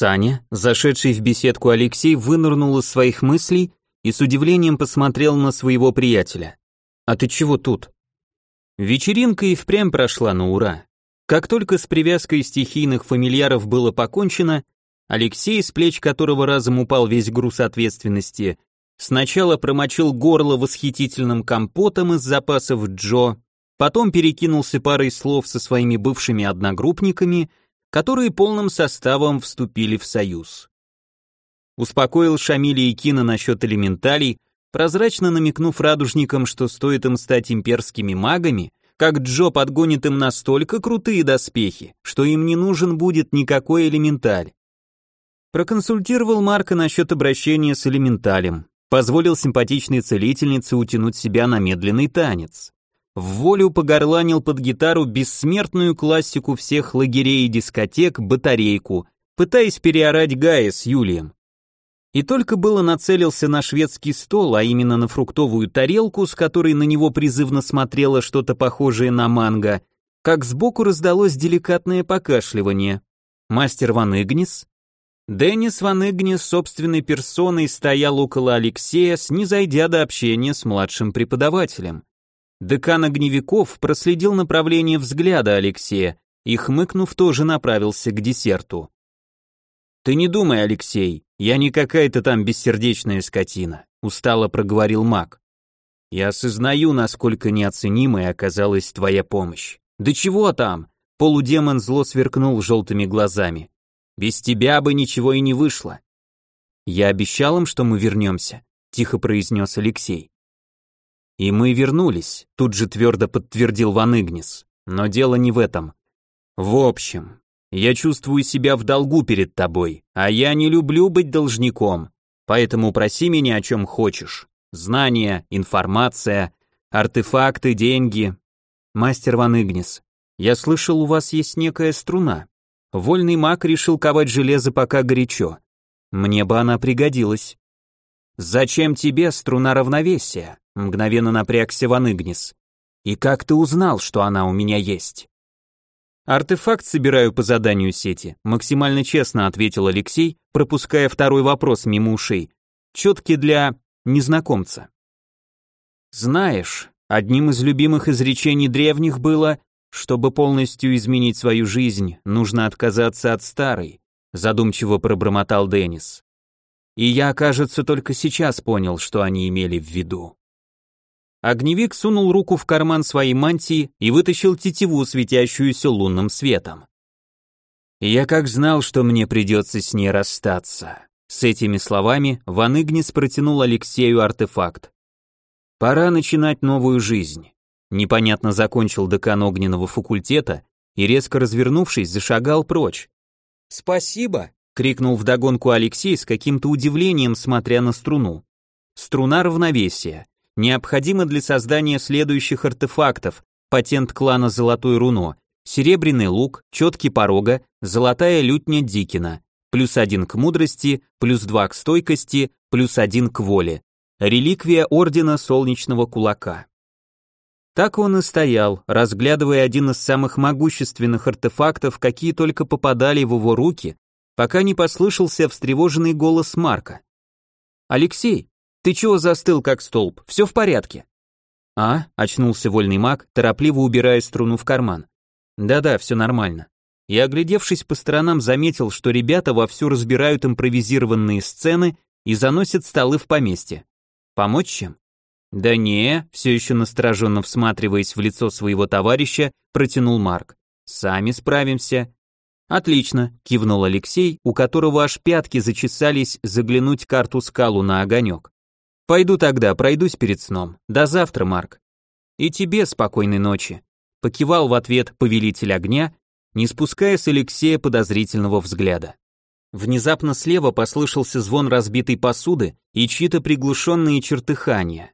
Саня, зашедший в беседку Алексей, вынырнул из своих мыслей и с удивлением посмотрел на своего приятеля. «А ты чего тут?» Вечеринка и впрямь прошла на ура. Как только с привязкой стихийных фамильяров было покончено, Алексей, с плеч которого разом упал весь груз ответственности, сначала промочил горло восхитительным компотом из запасов Джо, Потом перекинулся парой слов со своими бывшими одногруппниками, которые полным составом вступили в союз. Успокоил Шамиля и Кина насчет элементалей, прозрачно намекнув радужникам, что стоит им стать имперскими магами, как Джо подгонит им настолько крутые доспехи, что им не нужен будет никакой элементаль. Проконсультировал Марка насчет обращения с элементалем, позволил симпатичной целительнице утянуть себя на медленный танец в волю погорланил под гитару бессмертную классику всех лагерей и дискотек «Батарейку», пытаясь переорать Гая с Юлием. И только было нацелился на шведский стол, а именно на фруктовую тарелку, с которой на него призывно смотрело что-то похожее на манго, как сбоку раздалось деликатное покашливание. Мастер Ван Игнис? Деннис Ван Игнис собственной персоной стоял около Алексея, снизойдя до общения с младшим преподавателем. Декан огневиков проследил направление взгляда Алексея и, хмыкнув, тоже направился к десерту. «Ты не думай, Алексей, я не какая-то там бессердечная скотина», устало проговорил маг. «Я осознаю, насколько неоценимой оказалась твоя помощь. Да чего там?» Полудемон зло сверкнул желтыми глазами. «Без тебя бы ничего и не вышло». «Я обещал им, что мы вернемся», — тихо произнес Алексей. И мы вернулись, тут же твердо подтвердил Ван Игнис. Но дело не в этом. В общем, я чувствую себя в долгу перед тобой, а я не люблю быть должником, поэтому проси меня о чем хочешь. Знания, информация, артефакты, деньги. Мастер Ван Игнис, я слышал, у вас есть некая струна. Вольный маг решил ковать железо пока горячо. Мне бы она пригодилась. Зачем тебе струна равновесия? Мгновенно напрягся Ван Игнис. «И как ты узнал, что она у меня есть?» «Артефакт собираю по заданию сети», максимально честно ответил Алексей, пропуская второй вопрос мимо ушей. Четкий для незнакомца. «Знаешь, одним из любимых изречений древних было, чтобы полностью изменить свою жизнь, нужно отказаться от старой», задумчиво пробормотал Деннис. И я, кажется, только сейчас понял, что они имели в виду. Огневик сунул руку в карман своей мантии и вытащил тетиву, светящуюся лунным светом. «Я как знал, что мне придется с ней расстаться». С этими словами Ван Игнис протянул Алексею артефакт. «Пора начинать новую жизнь». Непонятно закончил декан огненного факультета и, резко развернувшись, зашагал прочь. «Спасибо!» — крикнул вдогонку Алексей с каким-то удивлением, смотря на струну. Струна равновесия необходимо для создания следующих артефактов, патент клана Золотой Руно, серебряный лук, четкий порога, золотая лютня Дикина, плюс один к мудрости, плюс два к стойкости, плюс один к воле, реликвия Ордена Солнечного Кулака. Так он и стоял, разглядывая один из самых могущественных артефактов, какие только попадали в его руки, пока не послышался встревоженный голос Марка. «Алексей, ты чего застыл как столб? Все в порядке?» «А?» — очнулся вольный маг, торопливо убирая струну в карман. «Да-да, все нормально». И, оглядевшись по сторонам, заметил, что ребята вовсю разбирают импровизированные сцены и заносят столы в поместье. «Помочь чем?» «Да не», — все еще настороженно всматриваясь в лицо своего товарища, протянул Марк. «Сами справимся». «Отлично», — кивнул Алексей, у которого аж пятки зачесались заглянуть карту скалу на огонек. Пойду тогда, пройдусь перед сном. До завтра, Марк. И тебе спокойной ночи. Покивал в ответ повелитель огня, не спуская с Алексея подозрительного взгляда. Внезапно слева послышался звон разбитой посуды и чьи-то приглушенные чертыхания.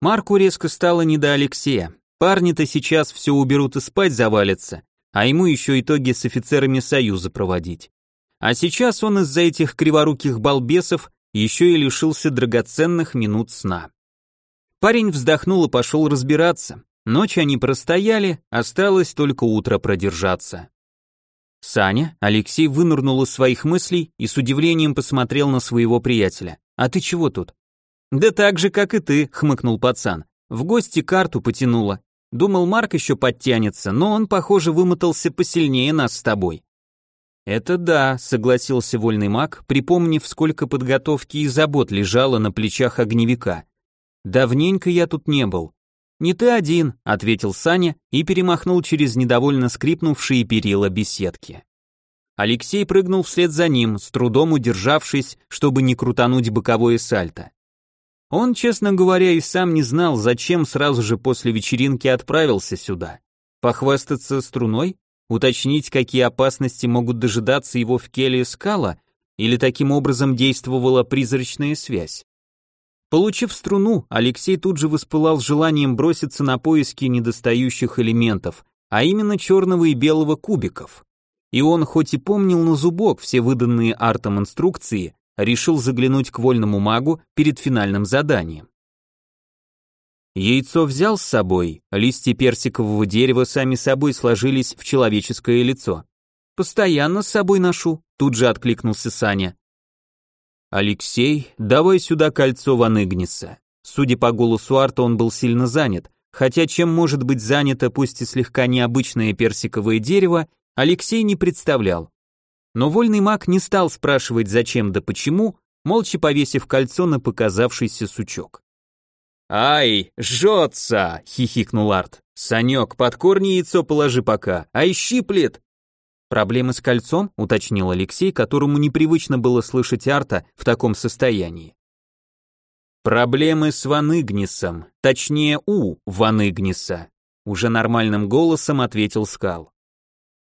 Марку резко стало не до Алексея. Парни-то сейчас все уберут и спать завалятся, а ему еще итоги с офицерами Союза проводить. А сейчас он из-за этих криворуких балбесов еще и лишился драгоценных минут сна. Парень вздохнул и пошел разбираться. Ночь они простояли, осталось только утро продержаться. Саня, Алексей вынырнул из своих мыслей и с удивлением посмотрел на своего приятеля. «А ты чего тут?» «Да так же, как и ты», — хмыкнул пацан. «В гости карту потянуло. Думал, Марк еще подтянется, но он, похоже, вымотался посильнее нас с тобой». «Это да», — согласился вольный маг, припомнив, сколько подготовки и забот лежало на плечах огневика. «Давненько я тут не был». «Не ты один», — ответил Саня и перемахнул через недовольно скрипнувшие перила беседки. Алексей прыгнул вслед за ним, с трудом удержавшись, чтобы не крутануть боковое сальто. Он, честно говоря, и сам не знал, зачем сразу же после вечеринки отправился сюда. Похвастаться струной? Уточнить, какие опасности могут дожидаться его в келье скала? Или таким образом действовала призрачная связь? Получив струну, Алексей тут же воспылал желанием броситься на поиски недостающих элементов, а именно черного и белого кубиков. И он, хоть и помнил на зубок все выданные артом инструкции, решил заглянуть к вольному магу перед финальным заданием. Яйцо взял с собой, листья персикового дерева сами собой сложились в человеческое лицо. «Постоянно с собой ношу», тут же откликнулся Саня. «Алексей, давай сюда кольцо Ван Игниса». Судя по голосу Арта, он был сильно занят, хотя чем может быть занято пусть и слегка необычное персиковое дерево, Алексей не представлял. Но вольный маг не стал спрашивать зачем да почему, молча повесив кольцо на показавшийся сучок. «Ай, жжется!» — хихикнул Арт. «Санек, под корни яйцо положи пока, ай щиплет!» «Проблемы с кольцом?» — уточнил Алексей, которому непривычно было слышать Арта в таком состоянии. «Проблемы с Ваныгнисом, точнее у Ваныгниса», — уже нормальным голосом ответил Скал.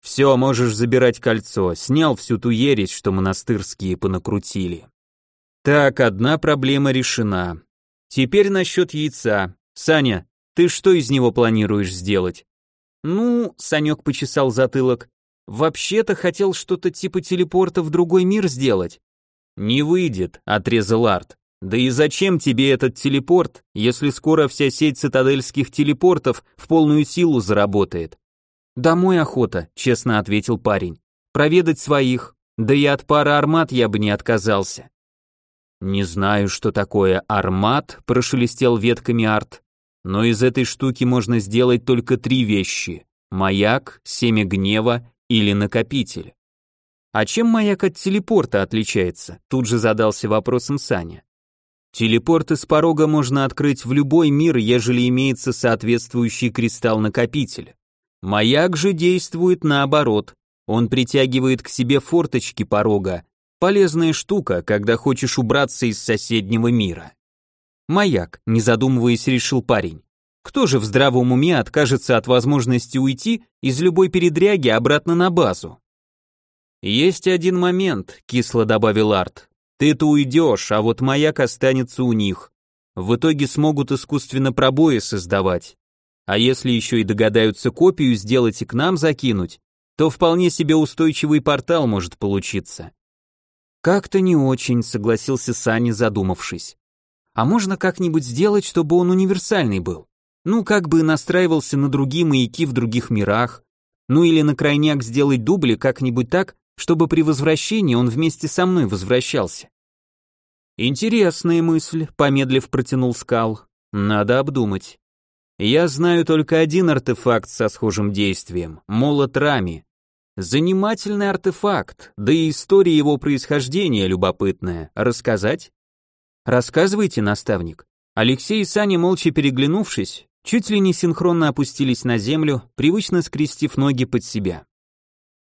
«Все, можешь забирать кольцо, снял всю ту ересь, что монастырские понакрутили». Так, одна проблема решена. Теперь насчет яйца. Саня, ты что из него планируешь сделать? Ну, Санек почесал затылок. Вообще-то хотел что-то типа телепорта в другой мир сделать. Не выйдет, отрезал Арт. Да и зачем тебе этот телепорт, если скоро вся сеть цитадельских телепортов в полную силу заработает? Домой охота, честно ответил парень. Проведать своих. Да и от пары армат я бы не отказался. Не знаю, что такое армат, прошелестел ветками Арт. Но из этой штуки можно сделать только три вещи: маяк, семя гнева или накопитель. А чем маяк от телепорта отличается? Тут же задался вопросом Саня. Телепорт из порога можно открыть в любой мир, ежели имеется соответствующий кристалл-накопитель. Маяк же действует наоборот. Он притягивает к себе форточки порога. Полезная штука, когда хочешь убраться из соседнего мира. Маяк, не задумываясь, решил парень. Кто же в здравом уме откажется от возможности уйти из любой передряги обратно на базу? Есть один момент, кисло добавил Арт. Ты-то уйдешь, а вот маяк останется у них. В итоге смогут искусственно пробои создавать. А если еще и догадаются копию сделать и к нам закинуть, то вполне себе устойчивый портал может получиться. Как-то не очень, согласился Саня, задумавшись. А можно как-нибудь сделать, чтобы он универсальный был? Ну, как бы настраивался на другие маяки в других мирах. Ну или на крайняк сделать дубли как-нибудь так, чтобы при возвращении он вместе со мной возвращался. Интересная мысль, помедлив протянул скал. Надо обдумать. Я знаю только один артефакт со схожим действием — молот Рами. Занимательный артефакт, да и история его происхождения любопытная. Рассказать? Рассказывайте, наставник. Алексей и Саня, молча переглянувшись, чуть ли не синхронно опустились на землю, привычно скрестив ноги под себя.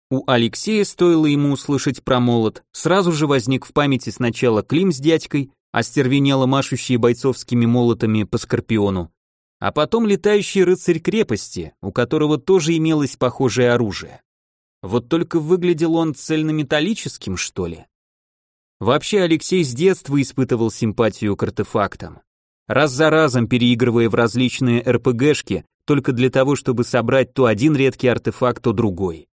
У Алексея стоило ему услышать про молот, сразу же возник в памяти сначала Клим с дядькой, остервенело машущие бойцовскими молотами по Скорпиону, а потом летающий рыцарь крепости, у которого тоже имелось похожее оружие. Вот только выглядел он цельнометаллическим, что ли. Вообще Алексей с детства испытывал симпатию к артефактам. Раз за разом переигрывая в различные РПГшки, только для того, чтобы собрать то один редкий артефакт, то другой.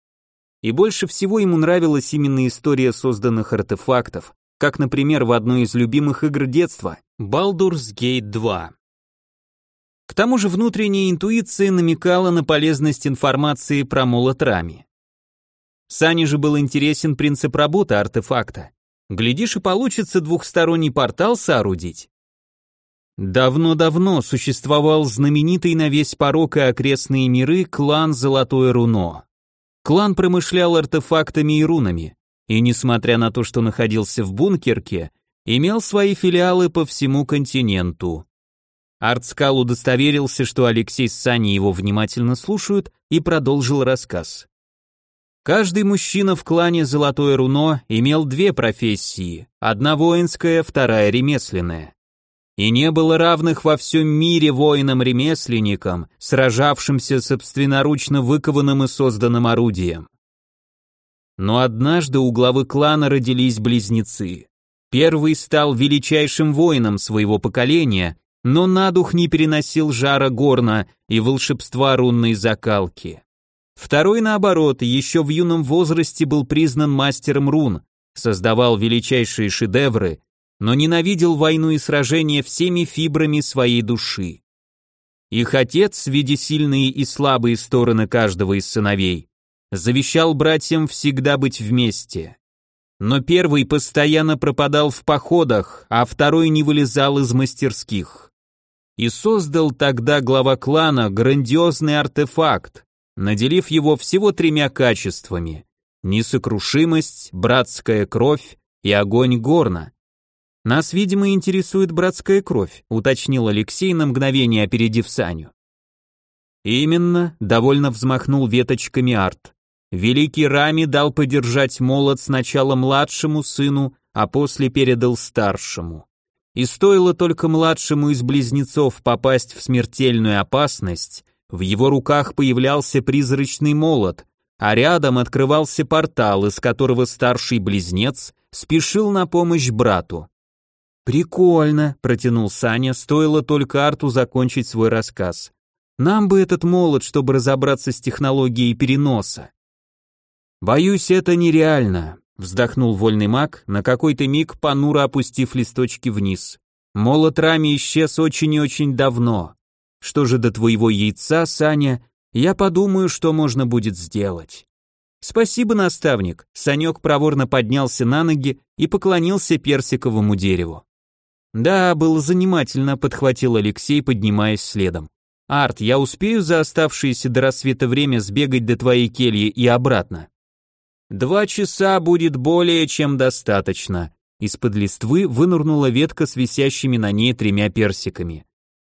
И больше всего ему нравилась именно история созданных артефактов, как, например, в одной из любимых игр детства Baldur's Gate 2. К тому же внутренняя интуиция намекала на полезность информации про молот Рами. Сане же был интересен принцип работы артефакта. Глядишь, и получится двухсторонний портал соорудить. Давно-давно существовал знаменитый на весь порог и окрестные миры клан Золотое Руно. Клан промышлял артефактами и рунами, и несмотря на то, что находился в бункерке, имел свои филиалы по всему континенту. Артскал удостоверился, что Алексей с Саней его внимательно слушают, и продолжил рассказ. Каждый мужчина в клане Золотое Руно имел две профессии, одна воинская, вторая ремесленная. И не было равных во всем мире воинам-ремесленникам, сражавшимся собственноручно выкованным и созданным орудием. Но однажды у главы клана родились близнецы. Первый стал величайшим воином своего поколения, но на дух не переносил жара горна и волшебства рунной закалки. Второй, наоборот, еще в юном возрасте был признан мастером рун, создавал величайшие шедевры, но ненавидел войну и сражения всеми фибрами своей души. Их отец, видя сильные и слабые стороны каждого из сыновей, завещал братьям всегда быть вместе. Но первый постоянно пропадал в походах, а второй не вылезал из мастерских. И создал тогда глава клана грандиозный артефакт, наделив его всего тремя качествами – несокрушимость, братская кровь и огонь горна. Нас, видимо, интересует братская кровь, уточнил Алексей на мгновение опередив Саню. Именно, довольно взмахнул веточками арт. Великий Рами дал подержать молот сначала младшему сыну, а после передал старшему. И стоило только младшему из близнецов попасть в смертельную опасность, в его руках появлялся призрачный молот, а рядом открывался портал, из которого старший близнец спешил на помощь брату. «Прикольно», — протянул Саня, стоило только Арту закончить свой рассказ. «Нам бы этот молот, чтобы разобраться с технологией переноса». «Боюсь, это нереально», — вздохнул вольный маг, на какой-то миг понуро опустив листочки вниз. «Молот Рами исчез очень и очень давно. Что же до твоего яйца, Саня, я подумаю, что можно будет сделать. Спасибо, наставник. Санек проворно поднялся на ноги и поклонился персиковому дереву. Да, было занимательно, подхватил Алексей, поднимаясь следом. Арт, я успею за оставшееся до рассвета время сбегать до твоей кельи и обратно. Два часа будет более чем достаточно. Из-под листвы вынырнула ветка с висящими на ней тремя персиками.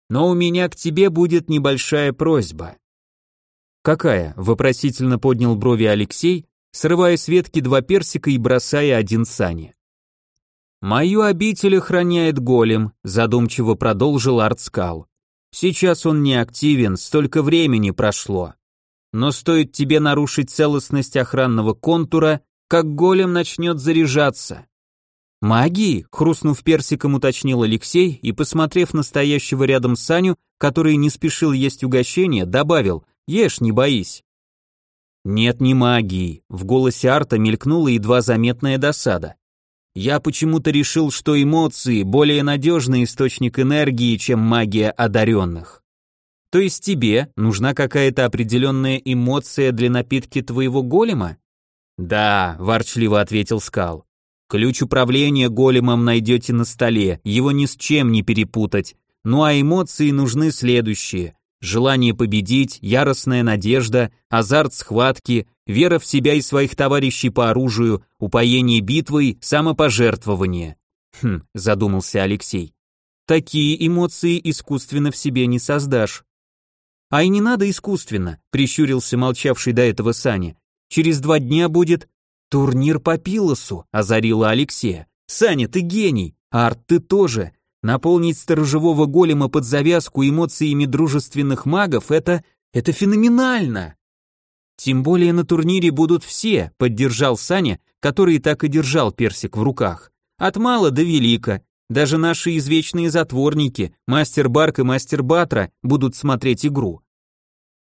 Но у меня к тебе будет небольшая просьба». «Какая?» — вопросительно поднял брови Алексей, срывая с ветки два персика и бросая один Сане. «Мою обитель охраняет голем», — задумчиво продолжил Артскал. «Сейчас он не активен, столько времени прошло. Но стоит тебе нарушить целостность охранного контура, как голем начнет заряжаться. «Магии?» — хрустнув персиком, уточнил Алексей и, посмотрев на стоящего рядом Саню, который не спешил есть угощение, добавил «Ешь, не боись». «Нет, не магии», — в голосе Арта мелькнула едва заметная досада. «Я почему-то решил, что эмоции — более надежный источник энергии, чем магия одаренных. То есть тебе нужна какая-то определенная эмоция для напитки твоего голема?» «Да», — ворчливо ответил Скал. Ключ управления големом найдете на столе, его ни с чем не перепутать. Ну а эмоции нужны следующие. Желание победить, яростная надежда, азарт схватки, вера в себя и своих товарищей по оружию, упоение битвой, самопожертвование. Хм, задумался Алексей. Такие эмоции искусственно в себе не создашь. А и не надо искусственно, прищурился молчавший до этого Саня. Через два дня будет «Турнир по пилосу», — озарила Алексея. «Саня, ты гений! Арт, ты тоже! Наполнить сторожевого голема под завязку эмоциями дружественных магов — это... это феноменально!» «Тем более на турнире будут все», — поддержал Саня, который так и держал персик в руках. От мала до велика. Даже наши извечные затворники, мастер Барк и мастер Батра, будут смотреть игру.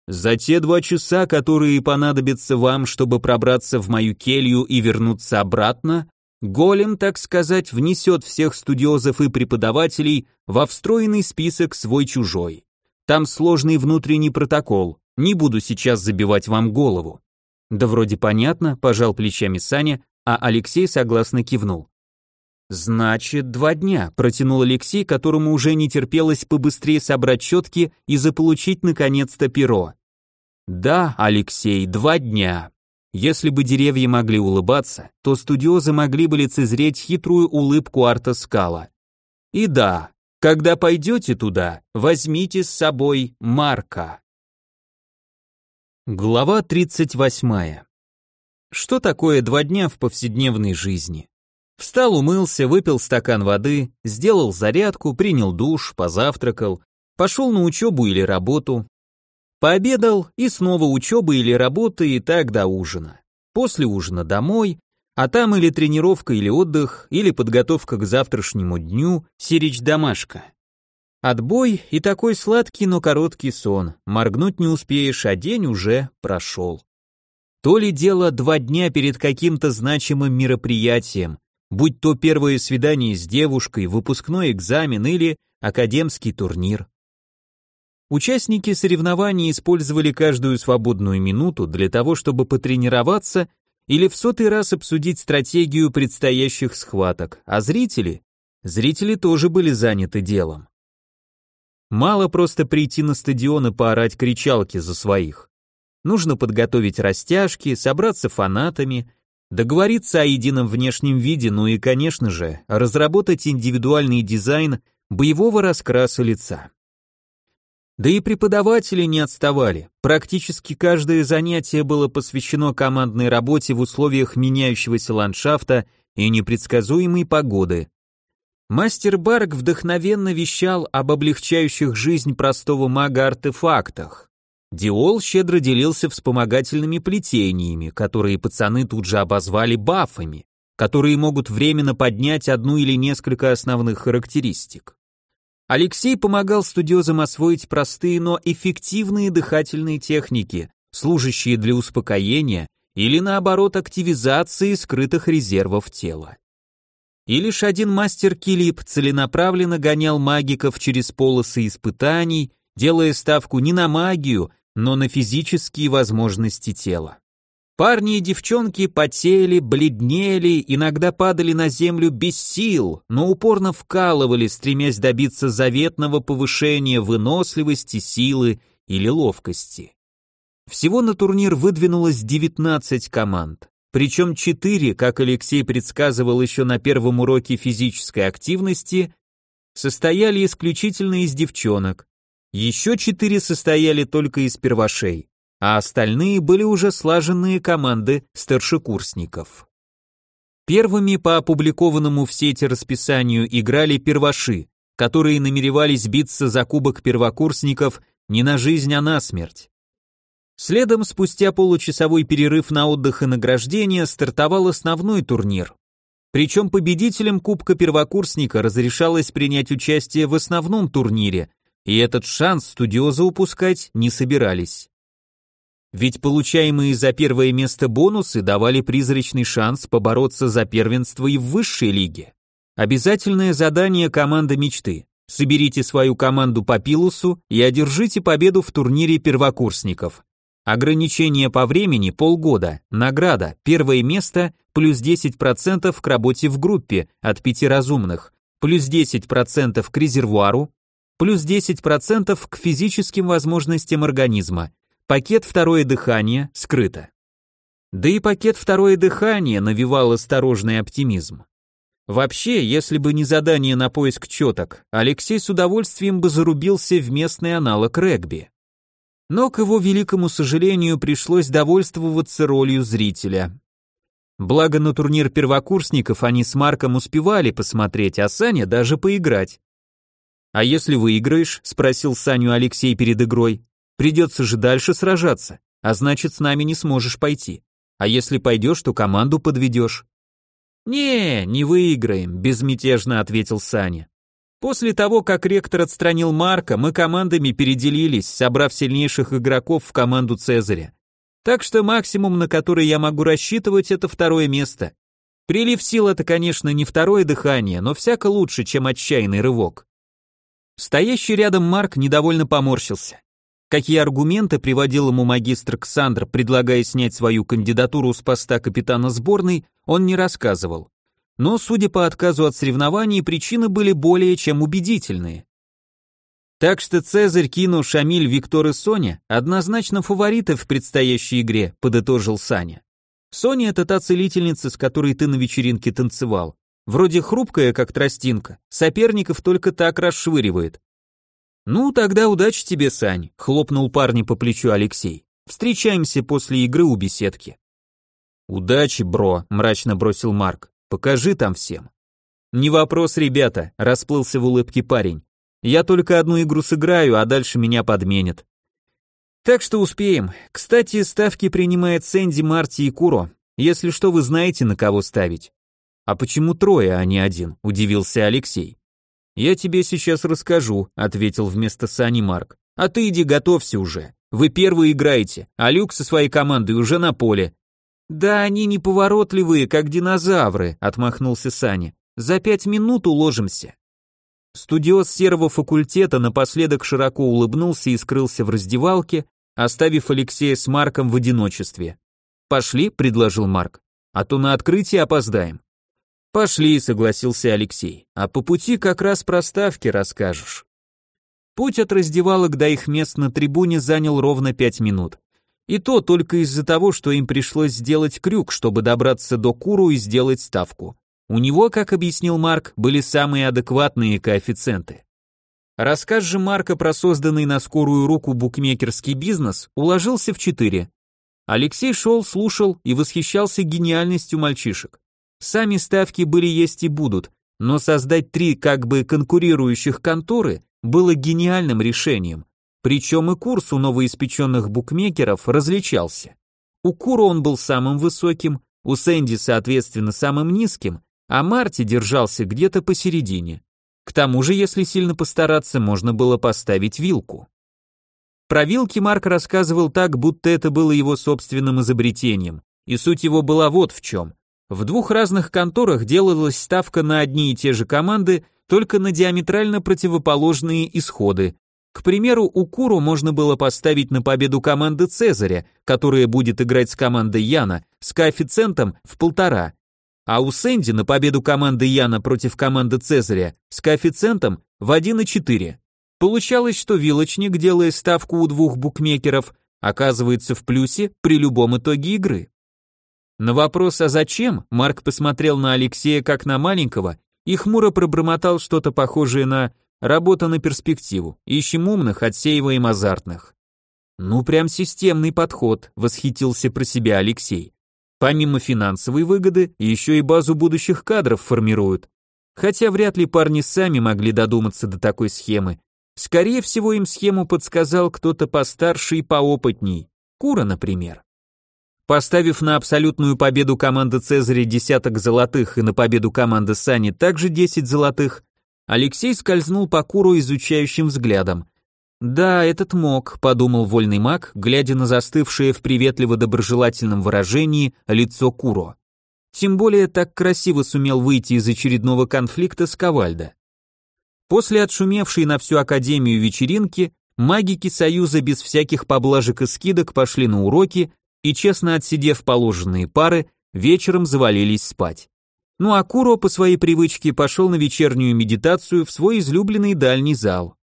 За те два часа, которые понадобятся вам, чтобы пробраться в мою келью и вернуться обратно, голем, так сказать, внесет всех студиозов и преподавателей во встроенный список свой-чужой. Там сложный внутренний протокол, не буду сейчас забивать вам голову. Да вроде понятно, пожал плечами Саня, а Алексей согласно кивнул. «Значит, два дня», — протянул Алексей, которому уже не терпелось побыстрее собрать четки и заполучить наконец-то перо. «Да, Алексей, два дня. Если бы деревья могли улыбаться, то студиозы могли бы лицезреть хитрую улыбку Арта Скала. И да, когда пойдете туда, возьмите с собой Марка». Глава 38. Что такое два дня в повседневной жизни? Встал, умылся, выпил стакан воды, сделал зарядку, принял душ, позавтракал, пошел на учебу или работу, пообедал и снова учеба или работа и так до ужина. После ужина домой, а там или тренировка, или отдых, или подготовка к завтрашнему дню, сирич домашка. Отбой и такой сладкий, но короткий сон, моргнуть не успеешь, а день уже прошел. То ли дело два дня перед каким-то значимым мероприятием, будь то первое свидание с девушкой, выпускной экзамен или академский турнир. Участники соревнований использовали каждую свободную минуту для того, чтобы потренироваться или в сотый раз обсудить стратегию предстоящих схваток, а зрители? Зрители тоже были заняты делом. Мало просто прийти на стадион и поорать кричалки за своих. Нужно подготовить растяжки, собраться фанатами, договориться о едином внешнем виде, ну и, конечно же, разработать индивидуальный дизайн боевого раскраса лица. Да и преподаватели не отставали. Практически каждое занятие было посвящено командной работе в условиях меняющегося ландшафта и непредсказуемой погоды. Мастер Барк вдохновенно вещал об облегчающих жизнь простого мага артефактах. Диол щедро делился вспомогательными плетениями, которые пацаны тут же обозвали бафами, которые могут временно поднять одну или несколько основных характеристик. Алексей помогал студиозам освоить простые, но эффективные дыхательные техники, служащие для успокоения или наоборот активизации скрытых резервов тела. И лишь один мастер Килип целенаправленно гонял магиков через полосы испытаний, делая ставку не на магию, но на физические возможности тела. Парни и девчонки потели, бледнели, иногда падали на землю без сил, но упорно вкалывали, стремясь добиться заветного повышения выносливости, силы или ловкости. Всего на турнир выдвинулось 19 команд, причем 4, как Алексей предсказывал еще на первом уроке физической активности, состояли исключительно из девчонок, еще четыре состояли только из первошей, а остальные были уже слаженные команды старшекурсников. Первыми по опубликованному в сети расписанию играли первоши, которые намеревались биться за кубок первокурсников не на жизнь, а на смерть. Следом, спустя получасовой перерыв на отдых и награждение, стартовал основной турнир. Причем победителям Кубка первокурсника разрешалось принять участие в основном турнире, и этот шанс студиозы упускать не собирались. Ведь получаемые за первое место бонусы давали призрачный шанс побороться за первенство и в высшей лиге. Обязательное задание команды мечты. Соберите свою команду по пилусу и одержите победу в турнире первокурсников. Ограничение по времени полгода, награда, первое место плюс 10% к работе в группе от пяти разумных, плюс 10% к резервуару, плюс 10% к физическим возможностям организма. Пакет «Второе дыхание» скрыто. Да и пакет «Второе дыхание» навевал осторожный оптимизм. Вообще, если бы не задание на поиск четок, Алексей с удовольствием бы зарубился в местный аналог регби. Но, к его великому сожалению, пришлось довольствоваться ролью зрителя. Благо на турнир первокурсников они с Марком успевали посмотреть, а Саня даже поиграть. «А если выиграешь?» — спросил Саню Алексей перед игрой. «Придется же дальше сражаться, а значит, с нами не сможешь пойти. А если пойдешь, то команду подведешь». «Не, не выиграем», — безмятежно ответил Саня. После того, как ректор отстранил Марка, мы командами переделились, собрав сильнейших игроков в команду Цезаря. Так что максимум, на который я могу рассчитывать, это второе место. Прилив сил это, конечно, не второе дыхание, но всяко лучше, чем отчаянный рывок. Стоящий рядом Марк недовольно поморщился. Какие аргументы приводил ему магистр Ксандр, предлагая снять свою кандидатуру с поста капитана сборной, он не рассказывал но, судя по отказу от соревнований, причины были более чем убедительные. Так что Цезарь, Кину, Шамиль, Виктор и Соня однозначно фавориты в предстоящей игре, подытожил Саня. Соня это та целительница, с которой ты на вечеринке танцевал. Вроде хрупкая, как тростинка, соперников только так расшвыривает. Ну, тогда удачи тебе, Сань, хлопнул парня по плечу Алексей. Встречаемся после игры у беседки. Удачи, бро, мрачно бросил Марк. Покажи там всем. Не вопрос, ребята, расплылся в улыбке парень. Я только одну игру сыграю, а дальше меня подменят. Так что успеем. Кстати, ставки принимает Сэнди, Марти и Куро. Если что, вы знаете, на кого ставить. А почему трое, а не один? Удивился Алексей. Я тебе сейчас расскажу, ответил вместо Сани Марк. А ты иди готовься уже. Вы первые играете, а Люк со своей командой уже на поле. «Да они неповоротливые, как динозавры», — отмахнулся Саня. «За пять минут уложимся». Студиоз серого факультета напоследок широко улыбнулся и скрылся в раздевалке, оставив Алексея с Марком в одиночестве. «Пошли», — предложил Марк, — «а то на открытие опоздаем». «Пошли», — согласился Алексей, — «а по пути как раз про ставки расскажешь». Путь от раздевалок до их мест на трибуне занял ровно пять минут. И то только из-за того, что им пришлось сделать крюк, чтобы добраться до Куру и сделать ставку. У него, как объяснил Марк, были самые адекватные коэффициенты. Рассказ же Марка про созданный на скорую руку букмекерский бизнес уложился в четыре. Алексей шел, слушал и восхищался гениальностью мальчишек. Сами ставки были есть и будут, но создать три как бы конкурирующих конторы было гениальным решением, причем и курс у новоиспеченных букмекеров различался. У Кура он был самым высоким, у Сэнди, соответственно, самым низким, а Марти держался где-то посередине. К тому же, если сильно постараться, можно было поставить вилку. Про вилки Марк рассказывал так, будто это было его собственным изобретением, и суть его была вот в чем. В двух разных конторах делалась ставка на одни и те же команды, только на диаметрально противоположные исходы, к примеру, у Куру можно было поставить на победу команды Цезаря, которая будет играть с командой Яна, с коэффициентом в полтора, а у Сэнди на победу команды Яна против команды Цезаря с коэффициентом в 1,4. Получалось, что вилочник, делая ставку у двух букмекеров, оказывается в плюсе при любом итоге игры. На вопрос «а зачем?» Марк посмотрел на Алексея как на маленького и хмуро пробормотал что-то похожее на Работа на перспективу. Ищем умных, отсеиваем азартных. Ну прям системный подход, восхитился про себя Алексей. Помимо финансовой выгоды, еще и базу будущих кадров формируют. Хотя вряд ли парни сами могли додуматься до такой схемы. Скорее всего, им схему подсказал кто-то постарше и поопытней. Кура, например. Поставив на абсолютную победу команды Цезаря десяток золотых и на победу команды Сани также 10 золотых, Алексей скользнул по Куру изучающим взглядом. «Да, этот мог», — подумал вольный маг, глядя на застывшее в приветливо-доброжелательном выражении лицо Куро. Тем более так красиво сумел выйти из очередного конфликта с Ковальдо. После отшумевшей на всю Академию вечеринки, магики Союза без всяких поблажек и скидок пошли на уроки и, честно отсидев положенные пары, вечером завалились спать. Ну а Куро по своей привычке пошел на вечернюю медитацию в свой излюбленный дальний зал.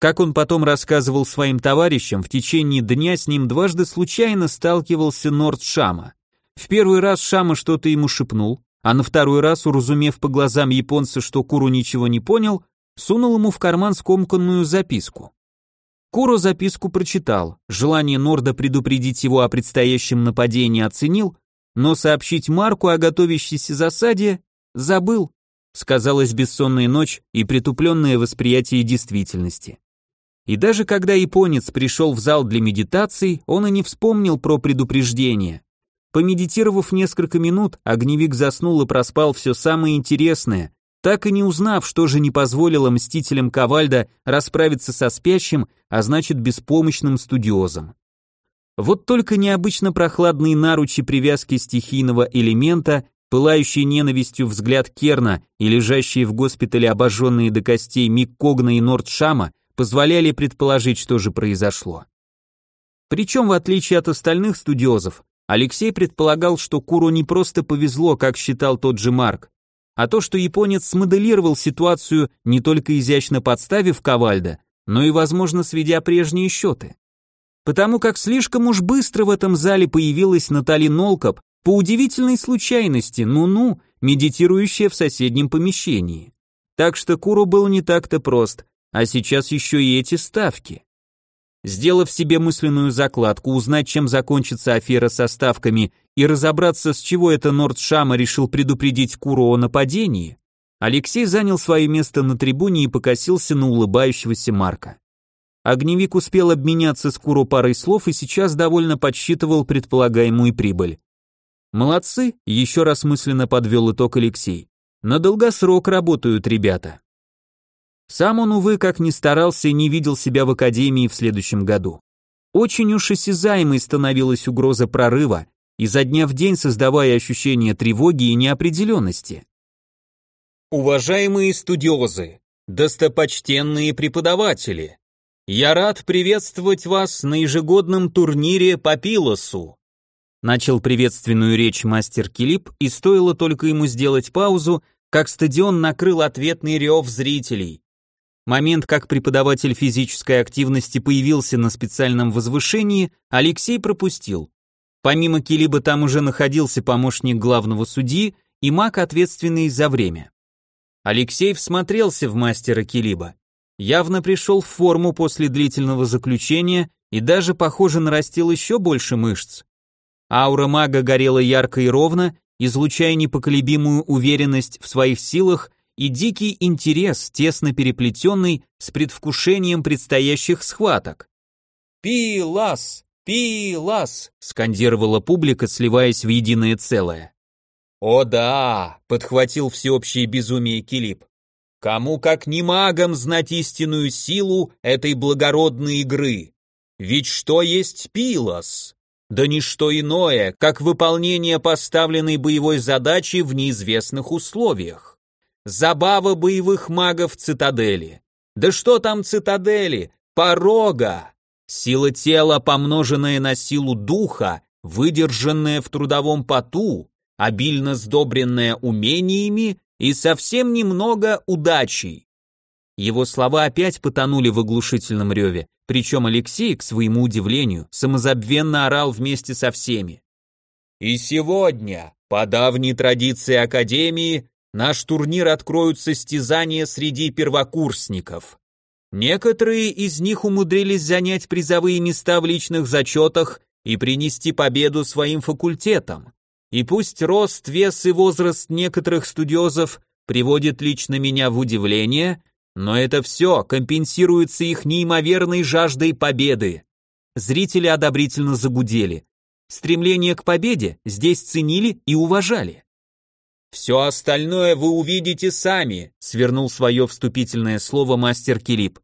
Как он потом рассказывал своим товарищам, в течение дня с ним дважды случайно сталкивался Норд Шама. В первый раз Шама что-то ему шепнул, а на второй раз, уразумев по глазам японца, что Куру ничего не понял, сунул ему в карман скомканную записку. Куро записку прочитал, желание Норда предупредить его о предстоящем нападении оценил но сообщить Марку о готовящейся засаде забыл. Сказалась бессонная ночь и притупленное восприятие действительности. И даже когда японец пришел в зал для медитаций, он и не вспомнил про предупреждение. Помедитировав несколько минут, огневик заснул и проспал все самое интересное, так и не узнав, что же не позволило мстителям Ковальда расправиться со спящим, а значит беспомощным студиозом. Вот только необычно прохладные наручи привязки стихийного элемента, пылающий ненавистью взгляд Керна и лежащие в госпитале обожженные до костей Мик Когна и Нордшама позволяли предположить, что же произошло. Причем, в отличие от остальных студиозов, Алексей предполагал, что Куру не просто повезло, как считал тот же Марк, а то, что японец смоделировал ситуацию, не только изящно подставив Ковальда, но и, возможно, сведя прежние счеты. Потому как слишком уж быстро в этом зале появилась Натали Нолкоп, по удивительной случайности, ну-ну, медитирующая в соседнем помещении. Так что Куру был не так-то прост, а сейчас еще и эти ставки. Сделав себе мысленную закладку, узнать, чем закончится афера со ставками и разобраться, с чего это Нордшама решил предупредить Куру о нападении, Алексей занял свое место на трибуне и покосился на улыбающегося Марка. Огневик успел обменяться с Куру парой слов и сейчас довольно подсчитывал предполагаемую прибыль. Молодцы, еще раз мысленно подвел итог Алексей. На долгосрок работают ребята. Сам он, увы, как ни старался, не видел себя в академии в следующем году. Очень уж осязаемой становилась угроза прорыва, изо дня в день создавая ощущение тревоги и неопределенности. Уважаемые студиозы, достопочтенные преподаватели, я рад приветствовать вас на ежегодном турнире по Пилосу. Начал приветственную речь мастер Килип, и стоило только ему сделать паузу, как стадион накрыл ответный рев зрителей. Момент, как преподаватель физической активности появился на специальном возвышении, Алексей пропустил. Помимо Килиба там уже находился помощник главного судьи и маг, ответственный за время. Алексей всмотрелся в мастера Килиба. Явно пришел в форму после длительного заключения и даже, похоже, нарастил еще больше мышц. Аура мага горела ярко и ровно, излучая непоколебимую уверенность в своих силах и дикий интерес, тесно переплетенный с предвкушением предстоящих схваток. «Пилас! Пилас!» — скандировала публика, сливаясь в единое целое. «О да!» — подхватил всеобщее безумие Килип. «Кому как не магам знать истинную силу этой благородной игры? Ведь что есть Пилас? Да не что иное, как выполнение поставленной боевой задачи в неизвестных условиях. Забава боевых магов цитадели. Да что там цитадели? Порога! Сила тела, помноженная на силу духа, выдержанная в трудовом поту, обильно сдобренная умениями и совсем немного удачей. Его слова опять потонули в оглушительном реве, причем Алексей, к своему удивлению, самозабвенно орал вместе со всеми. И сегодня, по давней традиции Академии, Наш турнир откроют состязания среди первокурсников. Некоторые из них умудрились занять призовые места в личных зачетах и принести победу своим факультетам. И пусть рост, вес и возраст некоторых студиозов приводит лично меня в удивление, но это все компенсируется их неимоверной жаждой победы. Зрители одобрительно загудели. Стремление к победе здесь ценили и уважали. «Все остальное вы увидите сами», — свернул свое вступительное слово мастер Килип.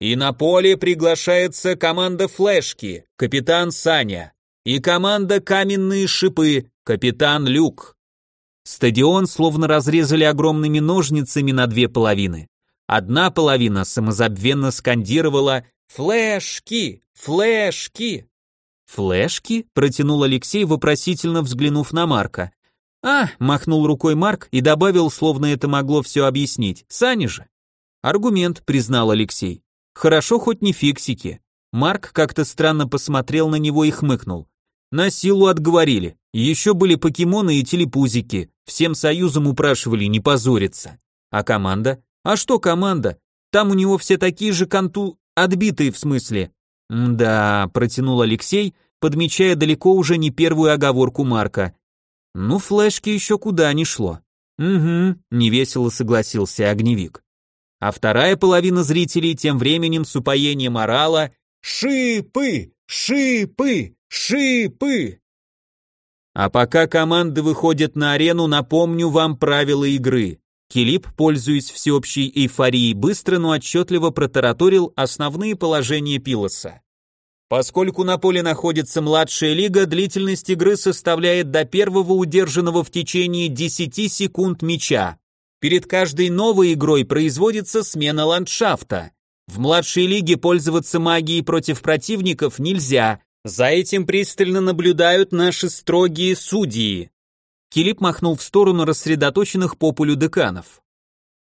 «И на поле приглашается команда «Флешки», капитан Саня, и команда «Каменные шипы», капитан Люк». Стадион словно разрезали огромными ножницами на две половины. Одна половина самозабвенно скандировала «Флешки! Флешки!» «Флешки?» — протянул Алексей, вопросительно взглянув на Марка. «А», — махнул рукой Марк и добавил, словно это могло все объяснить, «Саня же». Аргумент, признал Алексей. Хорошо хоть не фиксики. Марк как-то странно посмотрел на него и хмыкнул. На силу отговорили. Еще были покемоны и телепузики. Всем союзом упрашивали не позориться. А команда? А что команда? Там у него все такие же конту... Отбитые в смысле. Да, протянул Алексей, подмечая далеко уже не первую оговорку Марка. Ну, флешки еще куда ни шло. Угу, невесело согласился огневик. А вторая половина зрителей тем временем с упоением орала «Шипы! Шипы! Шипы!» А пока команды выходят на арену, напомню вам правила игры. Килип, пользуясь всеобщей эйфорией, быстро, но отчетливо протараторил основные положения Пилоса. Поскольку на поле находится младшая лига, длительность игры составляет до первого удержанного в течение 10 секунд мяча. Перед каждой новой игрой производится смена ландшафта. В младшей лиге пользоваться магией против противников нельзя. За этим пристально наблюдают наши строгие судьи. Килип махнул в сторону рассредоточенных по полю деканов.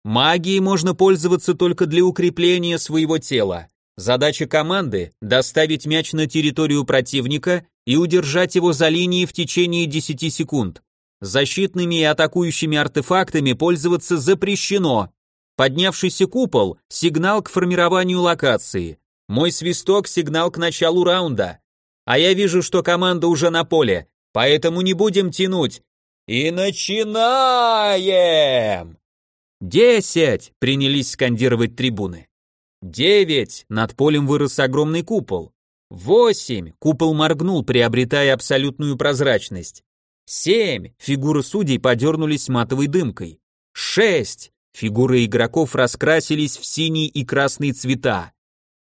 Магией можно пользоваться только для укрепления своего тела. Задача команды – доставить мяч на территорию противника и удержать его за линией в течение 10 секунд. Защитными и атакующими артефактами пользоваться запрещено. Поднявшийся купол – сигнал к формированию локации. Мой свисток – сигнал к началу раунда. А я вижу, что команда уже на поле, поэтому не будем тянуть. И начинаем! «Десять!» – принялись скандировать трибуны. Девять! Над полем вырос огромный купол. Восемь! Купол моргнул, приобретая абсолютную прозрачность. Семь! Фигуры судей подернулись матовой дымкой. Шесть! Фигуры игроков раскрасились в синий и красный цвета.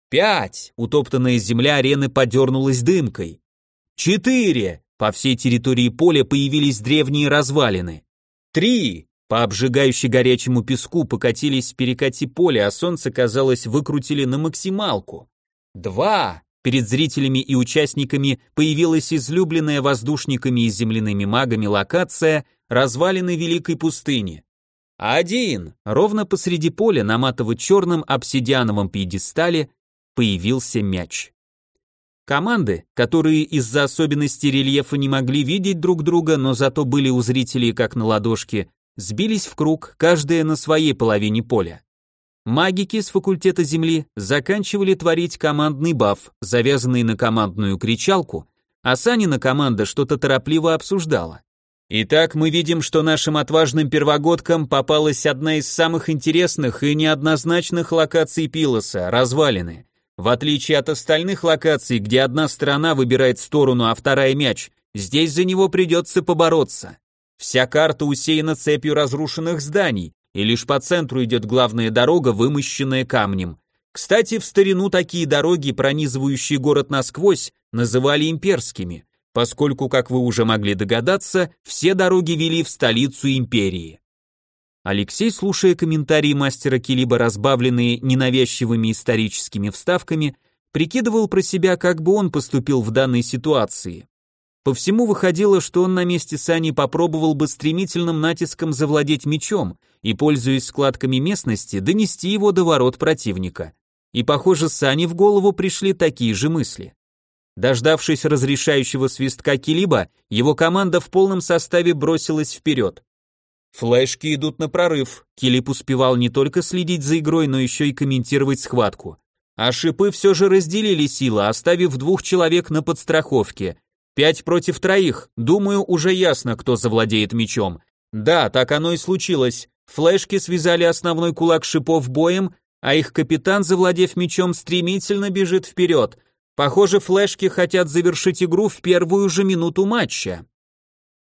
Пять! Утоптанная земля арены подернулась дымкой. Четыре! По всей территории поля появились древние развалины. Три! По обжигающе горячему песку покатились перекати поля, а солнце, казалось, выкрутили на максималку. Два! Перед зрителями и участниками появилась излюбленная воздушниками и земляными магами локация развалины Великой пустыни. Один! Ровно посреди поля на матово-черном обсидиановом пьедестале появился мяч. Команды, которые из-за особенностей рельефа не могли видеть друг друга, но зато были у зрителей как на ладошке, сбились в круг, каждая на своей половине поля. Магики с факультета Земли заканчивали творить командный баф, завязанный на командную кричалку, а Санина команда что-то торопливо обсуждала. Итак, мы видим, что нашим отважным первогодкам попалась одна из самых интересных и неоднозначных локаций Пилоса – развалины. В отличие от остальных локаций, где одна сторона выбирает сторону, а вторая мяч, здесь за него придется побороться. Вся карта усеяна цепью разрушенных зданий, и лишь по центру идет главная дорога, вымощенная камнем. Кстати, в старину такие дороги, пронизывающие город насквозь, называли имперскими, поскольку, как вы уже могли догадаться, все дороги вели в столицу империи. Алексей, слушая комментарии мастера Килиба, разбавленные ненавязчивыми историческими вставками, прикидывал про себя, как бы он поступил в данной ситуации. По всему выходило, что он на месте Сани попробовал бы стремительным натиском завладеть мечом и, пользуясь складками местности, донести его до ворот противника. И, похоже, Сани в голову пришли такие же мысли. Дождавшись разрешающего свистка Килиба, его команда в полном составе бросилась вперед. Флешки идут на прорыв. Килип успевал не только следить за игрой, но еще и комментировать схватку. А шипы все же разделили силы, оставив двух человек на подстраховке, Пять против троих. Думаю, уже ясно, кто завладеет мечом. Да, так оно и случилось. Флешки связали основной кулак шипов боем, а их капитан, завладев мечом, стремительно бежит вперед. Похоже, флешки хотят завершить игру в первую же минуту матча.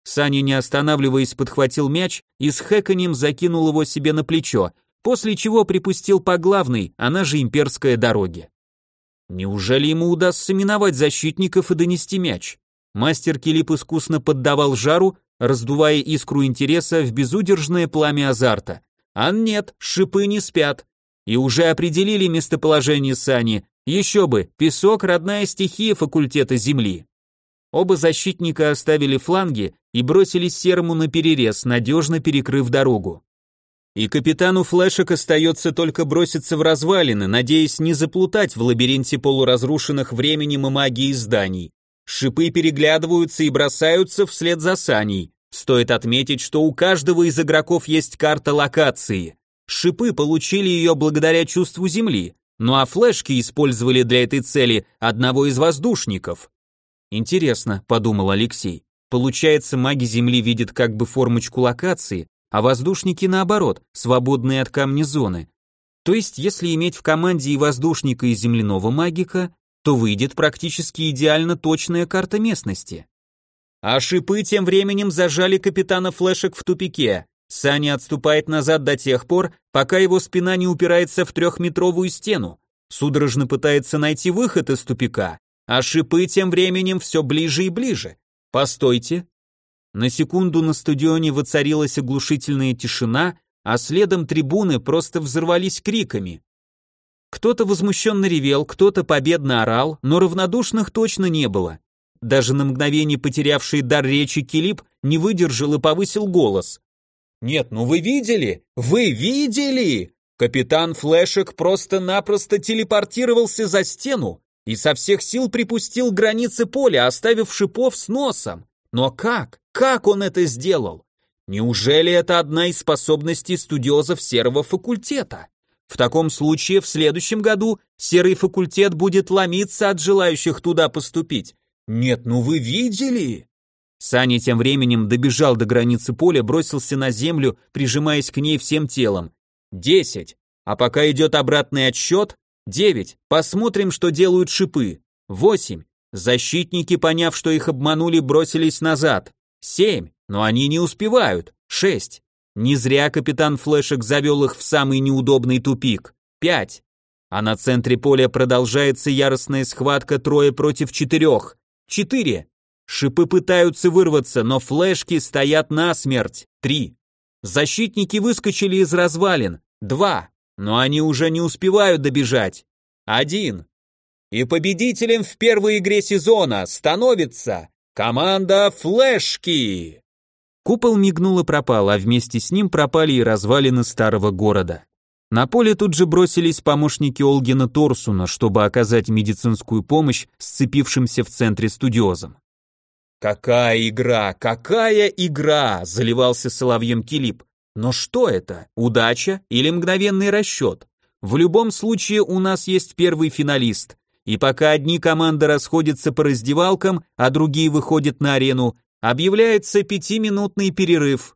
Саня, не останавливаясь, подхватил мяч и с хэканьем закинул его себе на плечо, после чего припустил по главной, она же имперская дороге. Неужели ему удастся миновать защитников и донести мяч? Мастер Килип искусно поддавал жару, раздувая искру интереса в безудержное пламя азарта. А нет, шипы не спят. И уже определили местоположение Сани. Еще бы, песок – родная стихия факультета Земли. Оба защитника оставили фланги и бросились серому на перерез, надежно перекрыв дорогу. И капитану флешек остается только броситься в развалины, надеясь не заплутать в лабиринте полуразрушенных временем и магией зданий. Шипы переглядываются и бросаются вслед за Саней. Стоит отметить, что у каждого из игроков есть карта локации. Шипы получили ее благодаря чувству земли, ну а флешки использовали для этой цели одного из воздушников. Интересно, подумал Алексей. Получается, маги земли видят как бы формочку локации, а воздушники наоборот, свободные от камня зоны. То есть, если иметь в команде и воздушника, и земляного магика, то выйдет практически идеально точная карта местности. А шипы тем временем зажали капитана флешек в тупике. Саня отступает назад до тех пор, пока его спина не упирается в трехметровую стену. Судорожно пытается найти выход из тупика, а шипы тем временем все ближе и ближе. Постойте. На секунду на стадионе воцарилась оглушительная тишина, а следом трибуны просто взорвались криками. Кто-то возмущенно ревел, кто-то победно орал, но равнодушных точно не было. Даже на мгновение потерявший дар речи Килип не выдержал и повысил голос. «Нет, ну вы видели? Вы видели? Капитан Флешек просто-напросто телепортировался за стену и со всех сил припустил границы поля, оставив шипов с носом. Но как? Как он это сделал? Неужели это одна из способностей студиозов серого факультета? В таком случае в следующем году серый факультет будет ломиться от желающих туда поступить. Нет, ну вы видели? Саня тем временем добежал до границы поля, бросился на землю, прижимаясь к ней всем телом. Десять. А пока идет обратный отсчет, девять. Посмотрим, что делают шипы. Восемь. Защитники, поняв, что их обманули, бросились назад. Семь. Но они не успевают. Шесть. Не зря капитан Флешек завел их в самый неудобный тупик. Пять. А на центре поля продолжается яростная схватка трое против четырех. Четыре. Шипы пытаются вырваться, но флешки стоят насмерть. Три. Защитники выскочили из развалин. Два. Но они уже не успевают добежать. Один. И победителем в первой игре сезона становится команда Флешки. Купол мигнул и пропал, а вместе с ним пропали и развалины старого города. На поле тут же бросились помощники Олгина Торсуна, чтобы оказать медицинскую помощь сцепившимся в центре студиозам. «Какая игра! Какая игра!» – заливался соловьем Килип. «Но что это? Удача или мгновенный расчет? В любом случае у нас есть первый финалист, и пока одни команды расходятся по раздевалкам, а другие выходят на арену, объявляется пятиминутный перерыв.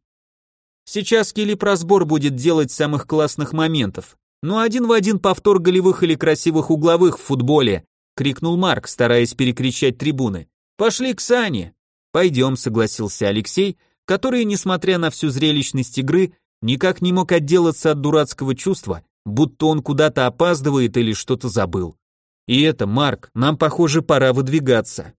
Сейчас Килип разбор будет делать самых классных моментов. Ну один в один повтор голевых или красивых угловых в футболе, крикнул Марк, стараясь перекричать трибуны. Пошли к Сане. Пойдем, согласился Алексей, который, несмотря на всю зрелищность игры, никак не мог отделаться от дурацкого чувства, будто он куда-то опаздывает или что-то забыл. И это, Марк, нам, похоже, пора выдвигаться.